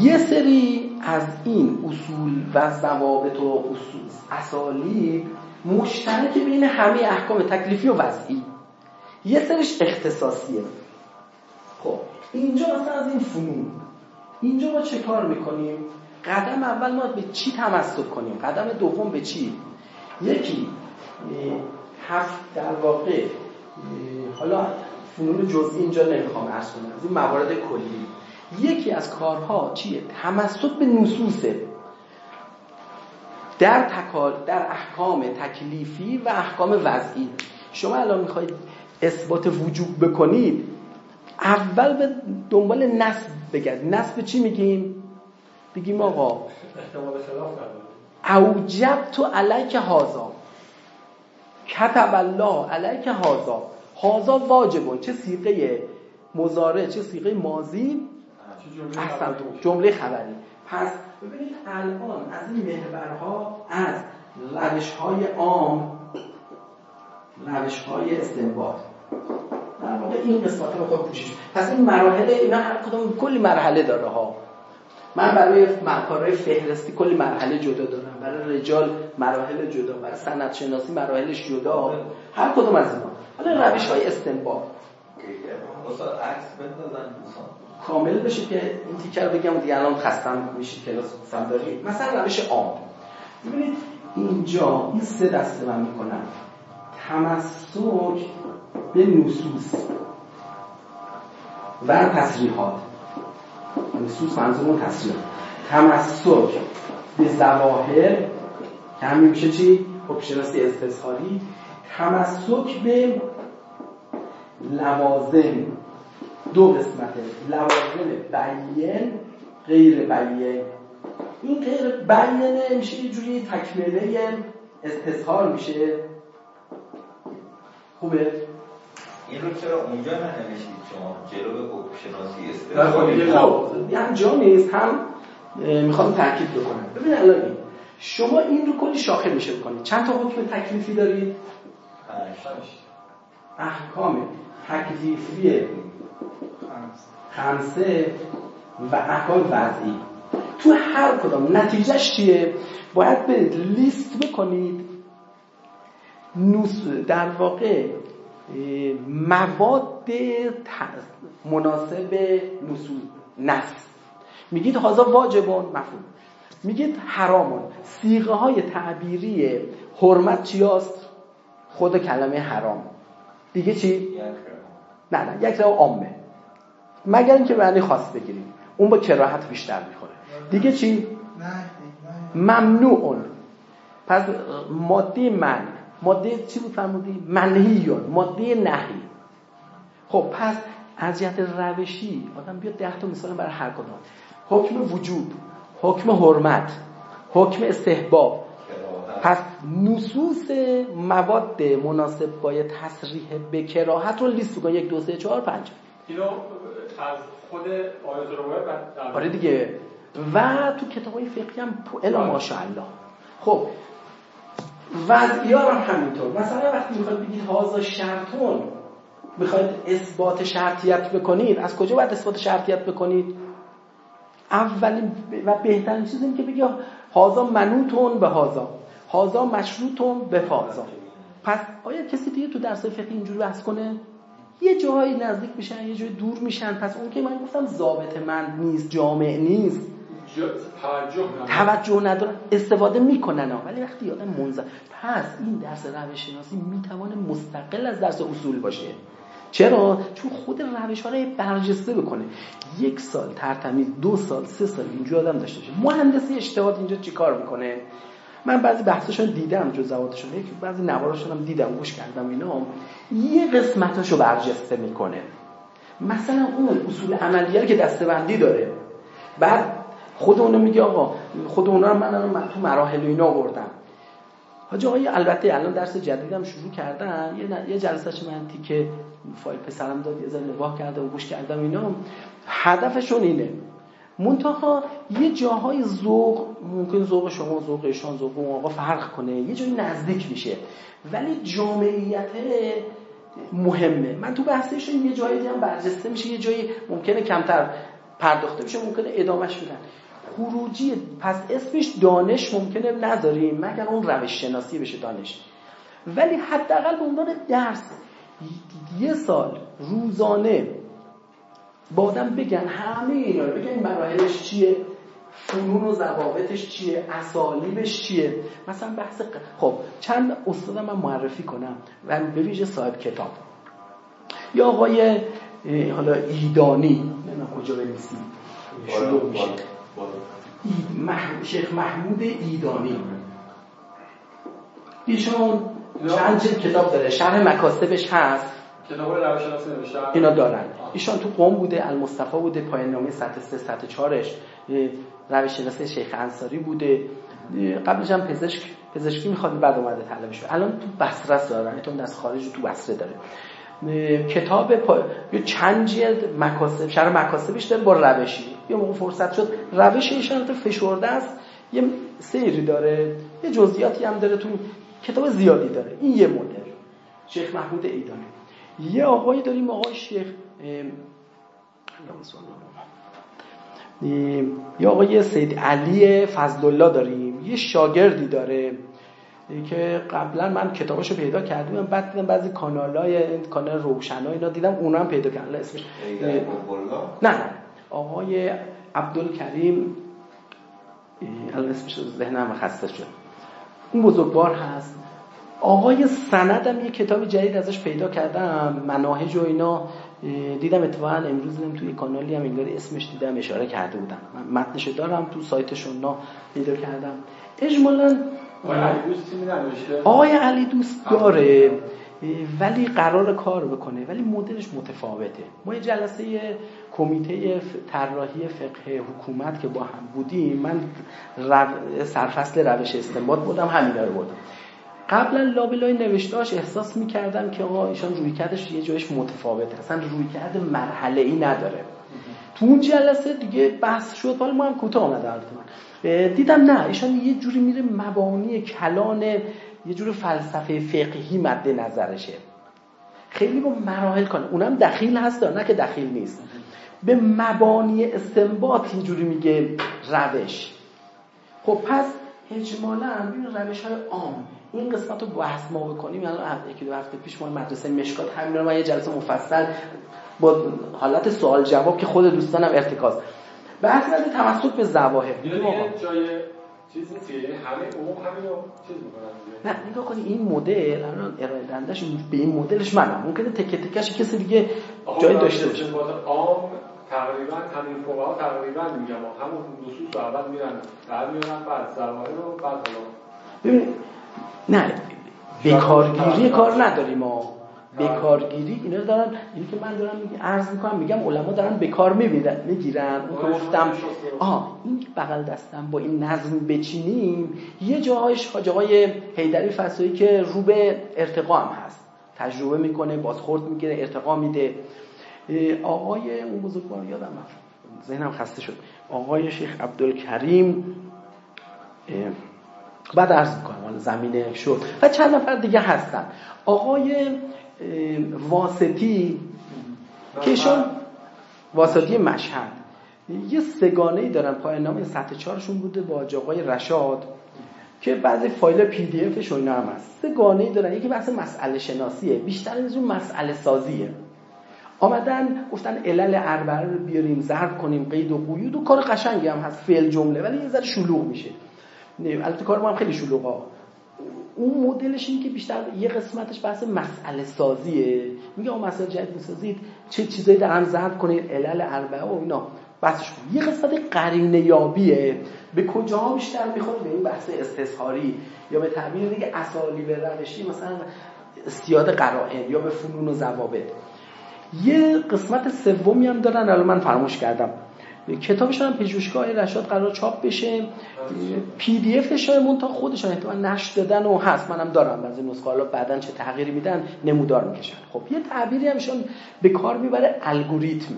یه سری از این اصول و ضوابط و اصول اسالی مشترک بین همه احکام تکلیفی و وضعی. یه سرش اختصاصیه. خب اینجا مثلا از این فنون. اینجا ما چه کار می‌کنیم؟ قدم اول ما به چی تمسک کنیم؟ قدم دوم به چی؟ یکی هفت در واقع حالا فنون جزئی اینجا نمی‌خوام عرض کنم از این موارد کلی. یکی از کارها چیه؟ تمسک به نصوصه. در تکال در احکام تکلیفی و احکام وضعی. شما الان می‌خواید اثبات وجوب بکنید اول به دنبال نصب بگرد. نصب چی میگیم؟ بگیم آقا اوجب تو علیک هازا کتب الله علیک هازا هازا واجبون چه سیقه مزاره چه سیقه احسن جمله خبری. پس ببینید الان از این محورها از روش های عام روش های استنباط. در واقع این قسمت رو خود پوشش. پس این مراحل اینا هر کدوم کلی مرحله داره ها. من برای کارهای فهرستی کلی مرحله جدا دارم. برای رجال مراحل جدا. برای سند شناسی مراحلش جدا. هر کدوم از اینا. حالا روش های استنباط کامل بشه که این تیکر بگم دیگه الان خستم میشید کلاس خستم داری. مثلا روش عام ببینید اینجا این سه دسته من می‌کنم. تمسک به نصوص. و تصریحات نصوص منظورمون تصریح تمسک به زواهر که همین میشه چی؟ خب شناسی استظهاری تمسک به لوازم. دو قسمته لوازم بیین غیر بیین این غیر بیینه میشه یه جوری تکمله استظهار میشه. خوبه؟ این رو چرا اونجا ننوشتید شما؟ جلو به شناسی استفاده خب هم جا نیست هم می‌خوام تاکید بکنم. ببین الان این شما این رو کلی شاخه میشه بکنید چند تا حکم تکلیفی دارید؟ احکام تکلیفی خمسه و احکام وضعی. تو هر کدام. نتیجهش چیه؟ باید به لیست بکنید. در واقع مواد مناسب نصوص. نص میگید هازا واجبون مفهوم. میگید حرامون. سیغه های تعبیری حرمت چی هست؟ خود کلمه حرام. دیگه چی؟ نه نه یک رو عامه. مگر اینکه معنی خاص بگیریم. اون با کراهت بیشتر می‌خوره. دیگه چی؟ ممنوعون. پس ماده من ماده چی بود فرمودی؟ منهیون ماده نهی. خب پس از جهت روشی آدم بیاد ده تا مثال برای هر کدام. حکم وجود حکم حرمت حکم استحباب. پس نصوص مواد مناسب باید تصریح به کراهت رو لیست بکن یک دو سه چهار پنج. اینو از خود آیات رو آره دیگه. و تو کتاب های فقهی هم الا ماشاءالله. خب. وضعی ها هم همینطور. مثلا وقتی می‌خواید بگید هازا شرطون می‌خواید اثبات شرطیت بکنید از کجا باید اثبات شرطیت بکنید؟ اولین و بهترین چیز این که بگی هازا منوتون به هازا هازا مشروطون به فازا پس آیا کسی دیگه تو درس فقهی اینجوری بحث کنه؟ یه جایی نزدیک میشن یه جای دور میشن. پس اون که من گفتم ضابط من نیست جامع نیست. توجه ندارن استفاده می‌کنن ولی وقتی آدم منظر پس این درس روش شناسی می‌توانه مستقل از درس اصول باشه. چرا؟ چون خود روش ها رو برجسته بکنه. یک سال ترتمیز دو سال سه سال اینجا آدم داشته باشه. مهندسی اشتباهات اینجا چیکار می‌کنه؟ من بعضی بحثاشون دیدم جزئیاتشون یک بعضی نواراشون هم دیدم گوش کردم اینا. یه قسمتاشو برجسته می‌کنه. مثلا اون اصول عملیه که دستبندی داره. بعد خود اونو میگه آقا خود اونا رو من, من تو مراحل اینا آوردم. حاج آقای البته الان درس جدیدم شروع کردن. یه, یه جلسه من تیکه فایل پسرم داد یه ذره نگاه کردم و گوش کردم اینا. هدفشون اینه منتها یه جاهای ذوق ممکن ذوق شما ذوق ایشان ذوق اون آقا فرق کنه یه جایی نزدیک میشه. ولی جامعیت مهمه. من تو بحثش یه جایی هم برجسته میشه یه جایی ممکنه کمتر پرداخته بشه ممکنه ادامهش بدن. خروجی پس اسمش دانش ممکنه نذاریم مگر اون روش شناسی بشه دانش. ولی حداقل به عنوان درس یه سال روزانه با آدم بگن همه اینا رو بگن مراحلش چیه فنون و ضوابطش چیه اسالیبش چیه. مثلا بحث خب چند استاد من معرفی کنم و به ویژه صاحب کتاب. یا آقای حالا ایدانی نه کجا بنویسیم شروع میشه. شیخ محمود ایدانی. ایشون چند کتاب داره شرح مکاسبش هست. اینا دارن. ایشان تو قوم بوده المصطفى بوده پایان نامه سطح 3 سطح 4 روش شناسی شیخ انصاری بوده. قبلش هم پزشک پزشکی می‌خواد بعد اومده طلب بشه الان تو بصره دارن تو از خارج تو بصره داره. کتاب پا... یه چند جلد مکاسب شر مکاسبش داره با روشی. یه موقع فرصت شد. روش ایشان تو فشرده است. یه سیری داره. یه جزئیاتی هم داره تو کتاب زیادی داره. این یه مدل. شیخ محمود ایدانی. یه آقایی داریم آقای شیخ یه آقای سید علی فضل داریم. یه شاگردی داره که قبلا من کتاباشو پیدا کردم بعد دیدم بعضی های کانال روشنا اینا دیدم اونا هم پیدا کردم. اسمش نه آقای عبدالکریم الان اسمش ذهنم خسته شد. اون بزرگوار هست. آقای سندم یه کتاب جدید ازش پیدا کردم مناهج و اینا. دیدم اتفاقا امروز دیدم توی کانالی هم انگاری اسمش دیدم اشاره کرده بودم. من متنش دارم تو سایتشون پیدا کردم. اجمالا آقای علی دوست داره ولی قرار کار بکنه ولی مدلش متفاوته. ما یه جلسه کمیته طراحی فقه حکومت که با هم بودیم من سرفصل روش استنباط بودم همینا رو بودم قبلا لابلای نوشتاش احساس می‌کردم که آقا ایشان رویکردش یه جایش متفاوته. اصلا رویکرد مرحله ای نداره. تو اون جلسه دیگه بحث شد. حالا ما هم کوتاه آمده من. دیدم نه ایشان یه جوری میره مبانی کلان یه جور فلسفه فقهی مد نظرشه. خیلی با مراحل کنه اونم دخیل هست نه که دخیل نیست. به مبانی استنباط جوری میگه روش. خب پس اجمالا بین روش های عام. این قسمت رو بحث ما بکنیم الان یکی دو هفته پیش ما مدرسه مشکات همین رو یه جلسه مفصل با حالت سوال جواب که خود دوستانم ارتکاز. بحث از تمسک به ظواهر یه جای چیز نیست همه عموم همین چیز می‌کنن نه نگاه کنی این مدل الان ارائه دهندش به این مدلش منم. ممکنه تکه تکش کسی دیگه جایی داشته باشه. عام تقریبا همین فقها تقریبا میگم. همون نصوص رو اول میرن بعد میرن بعد ظواهر رو بعد ببین نه بکارگیری کار نداریم ما. بکارگیری اینا دارن اینی که من دارم عرض می‌کنم میگم علما دارن بکار می‌گیرن می‌گیرن. اون گفتم آه این بغل دستم با این نظم بچینیم یه جاهایش حاج آقای حیدری فسایی که رو به ارتقا هم هست. تجربه می‌کنه بازخورد می‌گیره ارتقا میده. آقای اون بزرگوار یادم ذهنم خسته شد. آقای شیخ عبدالکریم بعد عرض می‌کنم. زمینه شد. و چند نفر دیگه هستن. آقای واسطی کهشون واسطی مشهد. یه سگانه ای دارن پایان نامه سطح چارشون بوده با آقای رشاد که بعضی فایل پی دی افش اینا هم هست. سگانه ای دارن. یکی بحث مسئله شناسیه. بیشتر از اون مسئله سازیه. آمدن گفتن علل اربعه رو بیاریم ضرب کنیم قید و قیود و کار قشنگی هم هست. فعل جمله. ولی یه ذره شلوغ میشه. البته کار ما هم خیلی شلوغا اون مدلش اینه که بیشتر یه قسمتش بحث مسئله سازیه. میگه اون مسئله جدید بسازید چه چیزایی در هم ضرب کنید علل اربعه و اینا. بحثش کن. یه قسمت قرینه یابیه. به کجاها بیشتر می‌خواد به این بحث استظهاری یا به تعبیر دیگه اصالی به روشی مثلا استیاد قرائن یا به فنون و ضوابط. یه قسمت سومی هم دارن الان من فراموش کردم. کتابش هم پژوهشگاه رشاد قرار چاپ بشه. پی دی افش مون تا خودشان احتمال نشر دادن و هست. منم دارم از این نسخه. حالا بعدا چه تغییری میدن نمودار می‌کشن. خب یه تعبیری همشون به کار می‌بره الگوریتم.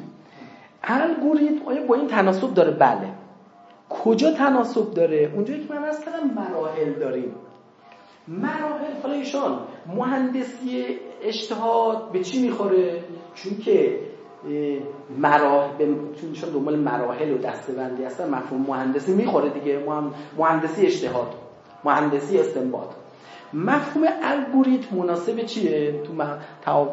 الگوریتم آیا با این تناسب داره؟ بله. کجا تناسب داره؟ اونجایی که من از مراحل داریم. مراحل حالا مهندسی اجتهاد به چی می‌خوره؟ چون که مراحل چون دنبال مراحل و دستبندی هستن مفهوم مهندسی می‌خوره دیگه. مهندسی اجتهاد مهندسی استنباط. مفهوم الگوریتم مناسب چیه؟ تو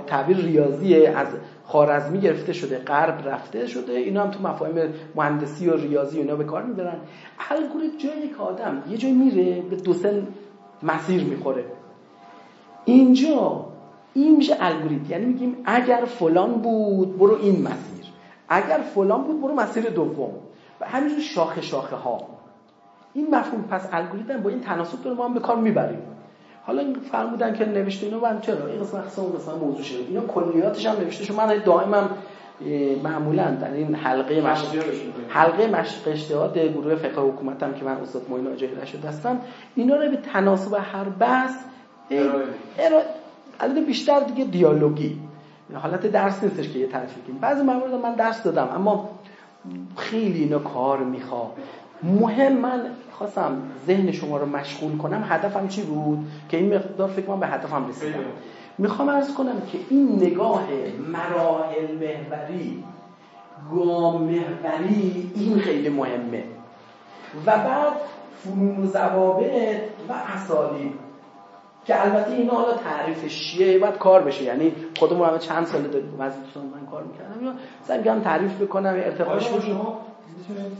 تعبیر ریاضی از خارزمی گرفته شده غرب رفته شده اینا هم تو مفاهیم مهندسی و ریاضی اینا به کار می‌برن. الگوریتم جایی که آدم یه جای میره به دو سن مسیر می‌خوره. اینجا این میشه الگوریتم یعنی میگیم اگر فلان بود برو این مسیر. اگر فلان بود برو مسیر دوم. و همینجور شاخه شاخه ها. این مفهوم پس الگوریتم با این تناسب داره ما هم به کار می‌بریم. حالا این فرمودن که نوشته اینو من چرا؟ این قسمت خصوصا مثلا موضوع شده اینا کلیاتش هم نوشته شده. من دائما معمولا در این حلقه مشق حلقه مشق اجتهاد گروه فقه حکومت هم که من استاد معین آجایی رشد هستم اینا رو به تناسب هر بحث البته بیشتر دیگه دیالوگی. حالت درس نیستش که یه تعریف کنیم بعضی موارد من درس دادم اما خیلی اینا کار می‌خواد مهم من خواستم ذهن شما رو مشغول کنم هدفم چی بود؟ که این مقدار فکر کنم به هدفم رسیدم. می‌خوام ارز کنم که این نگاه مراحل محوری گام محوری این خیلی مهمه. و بعد فنون و ضوابط و اسالیب که البته اینا حالا تعریف شیعه باید کار بشه. یعنی خودمون همه چند ساله از دوستان من کار می‌کردم. یا سعی می‌کنم تعریف بکنم ارتقاش شما می‌تونید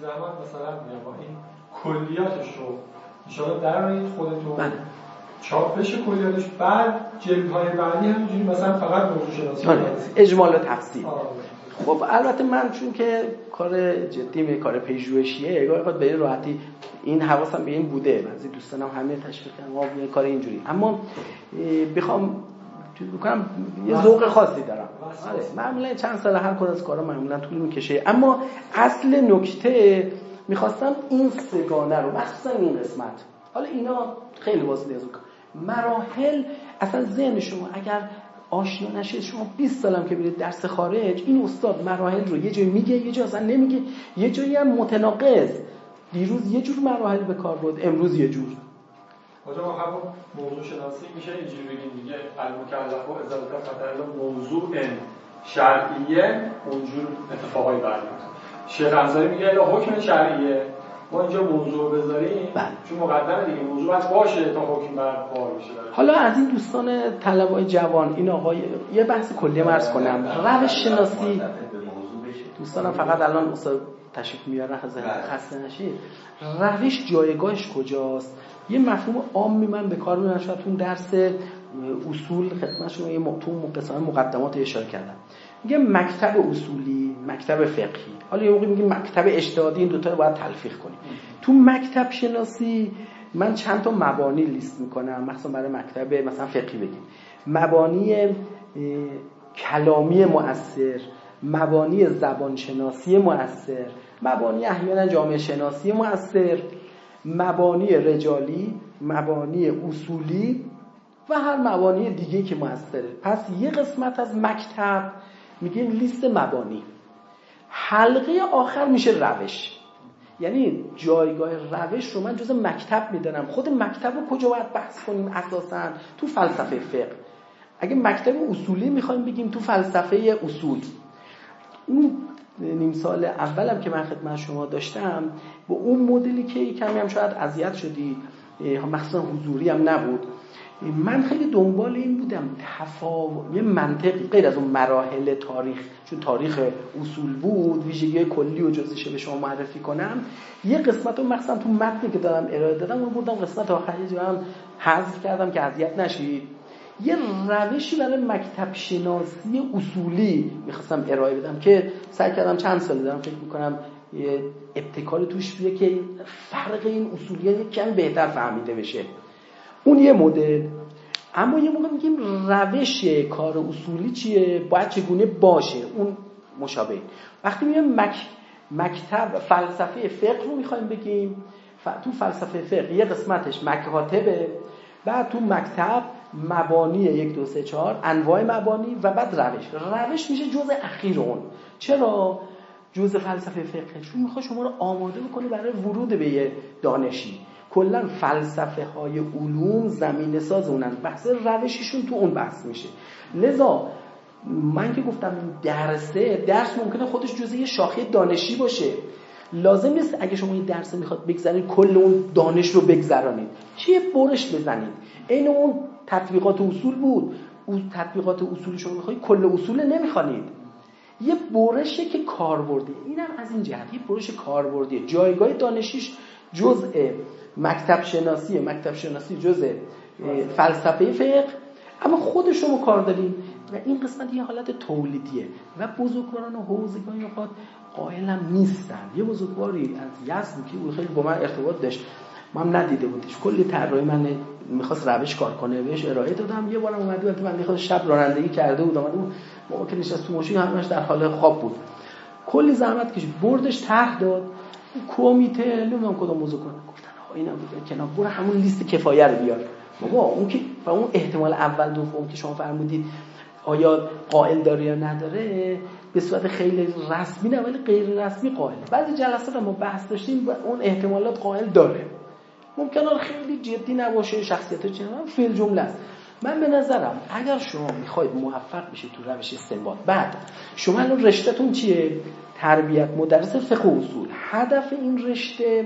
زمان مثلا با این کلیاتش رو انشاءالله در خودتون بله. چاپ بشه کلیاتش. بعد جلد های بعدی همینجوری مثلا فقط موضوع شناسی. آره. اجمال و تفصیل. آره. خب البته من چون که کار جدی می کار پژوهشیه اگه به راحتی این حواسم به این بوده بعضی دوستانم همه تشویق کردن یه کار اینجوری. اما بخوام بکنم یه ذوق خاصی دارم. آره معمولا چند سال هر کار از کارا معمولا طول می‌کشه. اما اصل نکته می‌خواستم این سگانه رو مخصوصا این قسمت حالا اینا خیلی واسه مراحل اصلا ذهن شما اگر آشنا نشید. شما 20 سالم که برید درس خارج این استاد مراحل رو یه جایی میگه یه جایی اصلا نمیگه. یه جایی هم متناقض. دیروز یه جور مراحل به کار بود امروز یه جور. آجا ما موضوع شناسی میشه اینجوری بگیم دیگه. المکلف و ازالت خطر موضوع شرعیه اونجور اتفاقای برمیاد شیخ انصاری میگه حکم شرعیه. ما اینجا موضوع بذاریم؟ بله. چون مقدمه دیگه موضوع باید باشه تا حکم بر بار بشه. حالا از این دوستان طلبای جوان این آقای یه بحث کلی مرز کنم. روش شناسی. دوستانم فقط الان استاد تشریف میارن خسته نشید. روش جایگاهش کجاست؟ یه مفهوم عامی من به کار می‌برم شاید اون درس اصول خدمت شما یه تو مقدمات اشاره کردم. میگه مکتب اصولی مکتب فقهی. حالا یه موقع میگیم مکتب اجتهادی این دوتا رو باید تلفیق کنیم. تو مکتب شناسی من چند تا مبانی لیست می‌کنم مثلا برای مکتب مثلا فقهی بگیم. مبانی کلامی مؤثر مبانی زبانشناسی مؤثر مبانی احیانا جامعه شناسی مؤثر مبانی رجالی مبانی اصولی و هر مبانی دیگه که مؤثره. پس یه قسمت از مکتب میگیم لیست مبانی. حلقه آخر میشه روش. یعنی جایگاه روش رو من جز مکتب می‌دانم. خود مکتب رو کجا باید بحث کنیم اساسا؟ تو فلسفه فقه. اگه مکتب اصولی می‌خوایم بگیم تو فلسفه اصول. اون نیم سال اولم که من خدمت شما داشتم با اون مدلی که کمی هم شاید اذیت شدی مخصوصا حضوری هم نبود. من خیلی دنبال این بودم تفاوت یه منطقی غیر از اون مراحل تاریخ چون تاریخ اصول بود ویژگی کلی و جزیشه به شما معرفی کنم. یه قسمت رو مخصوصا تو متنی که دارم ارائه دادم اون بودم قسمت آخری هم حذف کردم که اذیت نشید یه روشی برای مکتب شناسی اصولی می‌خواستم ارائه بدم که سعی کردم چند ساله دارم فکر می‌کنم یه ابتکار توش بیه که فرق این اصولیات یک کمی بهتر فهمیده بشه. اون یه مدل. اما یه موقع میگیم روش کار اصولی چیه؟ باید چگونه باشه؟ اون مشابه. وقتی میگم مک مکتب فلسفه فقه رو می‌خوایم بگیم تو فلسفه فقه یه قسمتش مکاتبه بعد تو مکتب مبانی یک دو سه چهار انواع مبانی و بعد روش. روش میشه جز اخیر اون. چرا؟ جز فلسفه فقه. چون می‌خواد شما رو آماده بکنه برای ورود به یه دانشی. کلا فلسفه های علوم زمین ساز اونن. بحث روششون تو اون بحث میشه. لذا من که گفتم درسه درس ممکنه خودش جزء یه شاخه دانشی باشه. لازم نیست اگه شما این درس می‌خواد بگذارید کل اون دانش رو بگذرانید چیه؟ برش بزنید. این اون تطبیقات اصول بود. اون تطبیقات اصول شما می‌خواید کل اصول نمی‌خوانید. یه برشه که کاربردی اینم از این جهت. یه برش کاربردیه. جایگاه دانشیش جزء مکتب شناسی مکتب شناسی جزء فلسفه فقه. اما خود شما کار داریم و این قسمت یه حالت تولیدیه و بزرگواران حوزگاهی اوقات قائلم نیستن. یه بزرگواری از یزد که خیلی با من ارتباط داشت من ندیده بودش. کلی طراحی من می‌خواست روش کار کنه بهش ارائه دادم. یه بارم اومد بود من می‌خواست شب رانندگی کرده بود اون موقع که نشست تو ماشین همش در حال خواب بود. کلی زحمت کشید. بردش طرح داد. کمیته نمی‌دونم کدوم موضوع کنه اینا کنار برو همون لیست کفایه رو بیار. بابا اون که اون احتمال اول دوم که شما فرمودید آیا قائل داره یا نداره به صورت خیلی رسمی نه ولی غیر رسمی قائل. بعضی جلسات ما بحث داشتیم و اون احتمالات قائل داره. ممکنه خیلی جدی نباشه شخصیت چه فیل جمله است. من به نظرم اگر شما می‌خواید موفق بشید تو روش استنباط بعد شما الان رشتهتون چیه؟ تربیت مدرس فقه اصول. هدف این رشته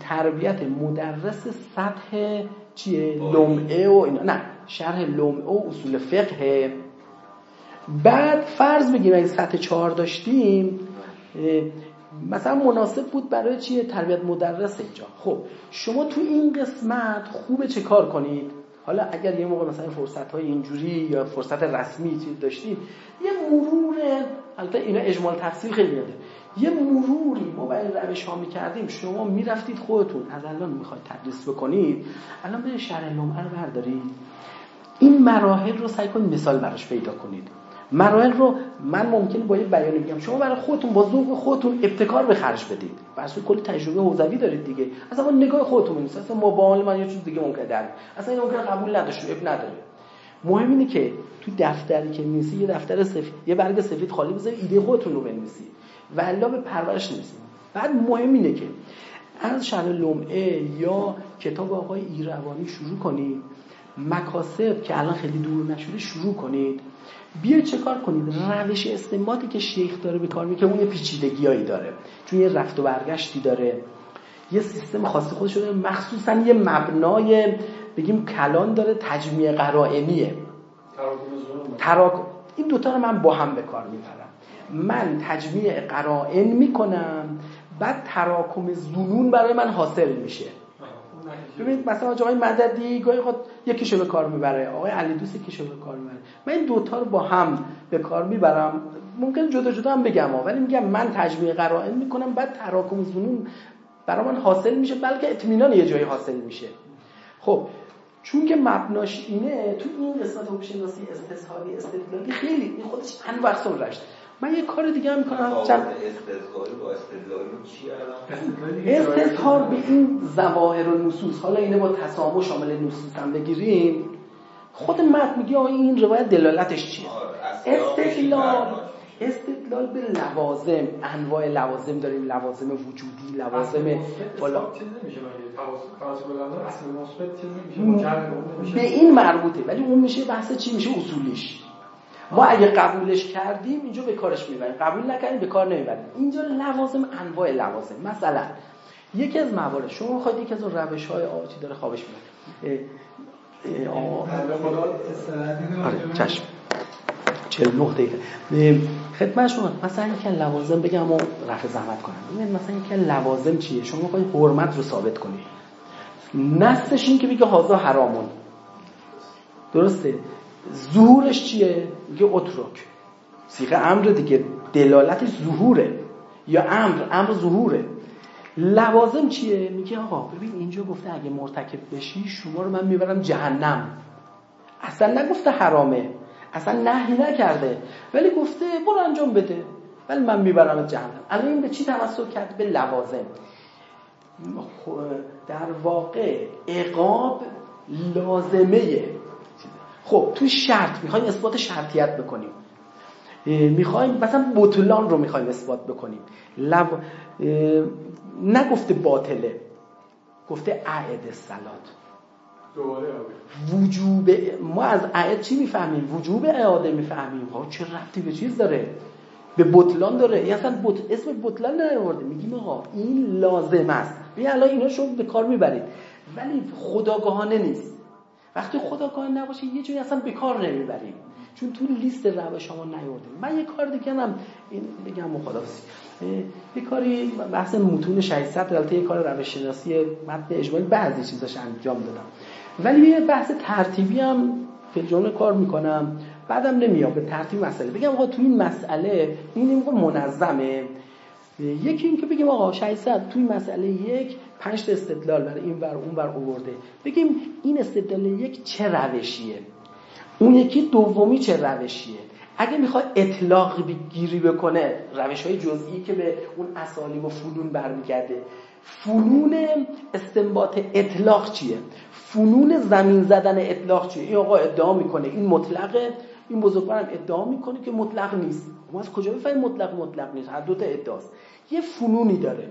تربیت مدرس سطح چیه لمعه و اینا. نه شرح لمعه و اصول فقه. بعد فرض بگیم اگه سطح چهار داشتیم مثلا مناسب بود برای چیه تربیت مدرس اینجا. خب شما تو این قسمت خوبه چه کار کنید؟ حالا اگر یه موقع مثلا فرصت های اینجوری یا فرصت رسمی چیز داشتیم یه مرور البته اینا اجمال تفصیل خیلی میاده یه مروری ما برای روش ها می‌کردیم شما می‌رفتید خودتون. از الان می‌خواید تدریس بکنید. الان به شرح لمعه رو بردارید. این مراحل رو سعی کنید مثال براش پیدا کنید. مراحل رو من ممکن با یه بیانی بگم. شما برای خودتون با ذوق خودتون ابتکار به خرج بدید. واسه کلی تجربه حوزوی دارید دیگه. اصلا نگاه خودتون نیست اصلا مبال من یه چیز دیگه ممکن در اصلا این ممکن قبول نداشته اب نداره. مهم اینه که تو دفتری که میسی یه دفتر سفید یه برگ سفید خالی بذارید ایده خودتون رو بنویسید و الا به پرورش نیست. بعد مهم اینه که از شرح لمعه یا کتاب آقای ایروانی شروع کنید. مکاسب که الان خیلی دور نشده شروع کنید. بیا چه کار کنید؟ روش استنباطی که شیخ داره به کار می که اون یه پیچیدگیایی داره. چون یه رفت و برگشتی داره. یه سیستم خاصی خودش داره. مخصوصا یه مبنای بگیم کلان داره تجمیع قرائنیه. تراکم. این دوتا رو من با هم به کار می‌برم. من تجمیع قرائن می‌کنم بعد تراکم زنون برای من حاصل میشه. ببینید مثلا آقای مددی گاهی خود یکیشو به کار می‌بره آقای علی دوست یکیشو به کار می‌بره. من این دوتا رو با هم به کار می‌برم. ممکن جدا جدا هم بگم ولی میگم من تجمیع قرائن می‌کنم بعد تراکم زنون برای من حاصل میشه بلکه اطمینان یه جایی حاصل میشه. خب چون که مبناش اینه تو این قسمت هوشناسی استثاری استدلالی خیلی این خودش انواع اقسام رشت. من یه کار دیگه هم می‌کنم. استظهار به این ظواهر و نصوص. حالا اینه با تسامح شامل نصوص هم بگیریم. خود متن میگه این روایت دلالتش چیه؟ آره، استدلال استدلال به لوازم انواع لوازم داریم. لوازم وجودی لوازم بالا به این مربوطه. ولی اون میشه بحث چی؟ میشه اصولیش ما اگه قبولش کردیم اینجا به کارش می‌بریم. قبول نکردیم به کار نمی‌بریم. اینجا لوازم انواع لوازم. مثلا یکی از موارد شما می‌خواید یکی از اون روش های آتی داره خوابش می‌بره. آره چشم. 49 دقیقه. خدمت شما مثلا یکی لوازم بگم و رفع زحمت کنم. ببینید مثلا یکی لوازم چیه؟ شما می‌خواید حرمت رو ثابت کنید نستش این که میگه هازا حرامون. درسته؟ ظهورش چیه؟ میگه اترک. سیغه امر دیگه دلالتش ظهوره. یا امر امر ظهوره. لوازم چیه؟ میگه آقا ببین اینجا گفته اگه مرتکب بشی شما رو من می‌برم جهنم. اصلا نگفته حرامه. اصلا نهی نکرده. ولی گفته برو انجام بده. ولی من می‌برم جهنم. الان این به چی تمسک کرد؟ به لوازم. در واقع اقاب لازمه. خب تو شرط می‌خوایم اثبات شرطیت بکنیم. می‌خوایم مثلا بطلان رو می‌خوایم اثبات بکنیم. لب... نگفته باطله گفته ععد سلات وجوب ما از ععد چی می‌فهمیم؟ وجوب اعاده می‌فهمیم. ها چه رفتی به چیز داره؟ به بطلان داره. این اصلا بط... اسم بطلان نیورده میگیم آقا این لازم است. بیا الان اینا شو به کار می‌برید. ولی خداگاهانه نیست. وقتی خداگاهانه نباشه یه جایی اصلا به کار نمی‌بریم. چون تو لیست روش شما نیوردیم من یه کار دیگه هم این بگم مخالفی یه کاری بحث متون 600 البته یه کار روش شناسی متن اجمالی بعضی چیزاش انجام دادم. ولی یه بحث ترتیبی هم فل کار می‌کنم. بعدم نمیام به ترتیب مسئله. بگم آقا تو این مسئله این این منظمه. یکی این که بگیم آقا 600 توی مسئله یک پنج استدلال برای این ور اون ور آورده. بگیم این استدلال یک چه روشیه؟ اون یکی دومی چه روشیه؟ اگه می‌خواد اطلاق گیری بکنه روش های جزئی که به اون اسالی و فنون برمیگرده. فنون استنباط اطلاق چیه؟ فنون زمین زدن اطلاق چیه؟ این آقا ادعا می‌کنه. این مطلقه این بزرگوارم ادعا می‌کنه که مطلق نیست. ما از کجا بفهمیم مطلق مطلق نیست؟ هر دو تا ادعاست. یه فنونی داره.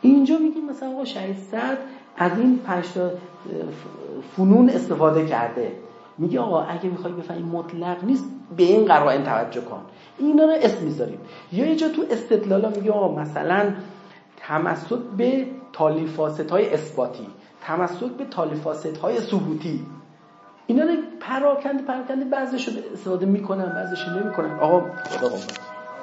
اینجا میگیم مثلا آقا 600 از این پنج فنون استفاده کرده. میگه آقا اگه می‌خوای بفهمی مطلق نیست به این قرائن توجه کن. اینا رو اسم می‌ذاریم. یا یه تو استدلالا میگه آقا مثلا تمسک به تالیفاست های اثباتی تمسک به تالیفاست های ثبوتی. اینا رو پراکنده پراکنده بعضیشو استفاده می‌کنن بعضیشو نمی‌کنن. آقا خدا